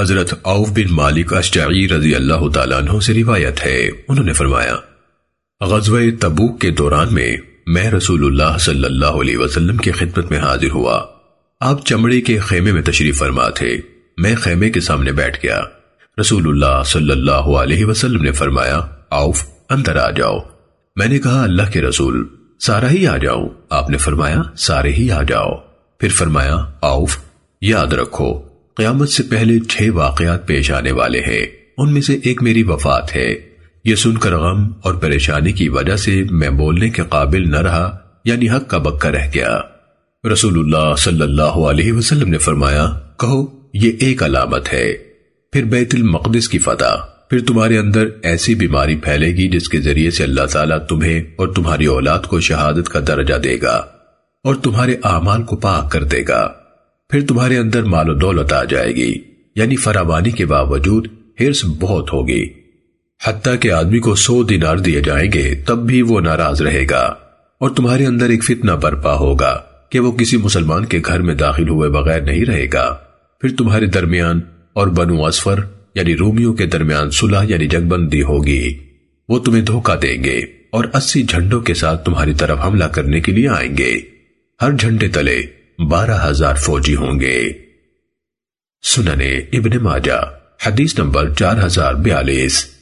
حضرت عوف بن مالک اشجعی رضی اللہ تعالیٰ عنہ سے روایت ہے۔ انہوں نے فرمایا، غزوہ تبوک کے دوران میں میں رسول اللہ صلی اللہ علیہ وسلم کی خدمت میں حاضر ہوا۔ آپ چمڑے کے خیمے میں تشریف فرما تھے۔ میں خیمے کے سامنے بیٹھ گیا۔ رسول اللہ صلی اللہ علیہ وسلم نے فرمایا آؤف اندر آ جاؤ۔ میں نے کہا، اللہ کے رسول، سارا ہی آ جاؤں۔ آپ نے فرمایا، سارے ہی آ جاؤ۔ پھر فرمایا آؤف یاد رکھو۔ قیامت سے پہلے چھ واقعات پیش آنے والے ہیں۔ ان میں سے ایک میری وفات ہے۔ یہ سن کر غم اور پریشانی کی وجہ سے میں بولنے کے قابل نہ رہا یعنی حق کا بکا رہ گیا۔ رسول اللہ صلی اللہ علیہ وسلم نے فرمایا، کہو، یہ ایک علامت ہے۔ پھر بیت المقدس کی فتح۔ پھر تمہارے اندر ایسی بیماری پھیلے گی جس کے ذریعے سے اللہ تعالیٰ تمہیں اور تمہاری اولاد کو شہادت کا درجہ دے گا اور تمہارے اعمال کو پاک کر دے گا۔ پھر تمہارے اندر مال و دولت آ جائے گی یعنی فراوانی کے باوجود ہرس بہت ہوگی۔ حتیٰ کہ آدمی کو سو دینار دیے جائیں گے، تب بھی وہ ناراض رہے گا اور تمہارے اندر ایک فتنہ برپا ہوگا کہ وہ کسی مسلمان کے گھر میں داخل ہوئے بغیر نہیں رہے گا۔ پھر تمہارے درمیان اور بنو اسفر یعنی رومیوں کے درمیان صلح یعنی جنگ بندی ہوگی۔ وہ تمہیں دھوکہ دیں گے اور اسی جھنڈوں کے ساتھ تمہاری طرف حملہ کرنے کے لیے آئیں گے۔ ہر جھنڈے تلے بارہ ہزار فوجی ہوں گے۔ سننے ابن ماجہ حدیث نمبر چار ہزار بیالیس۔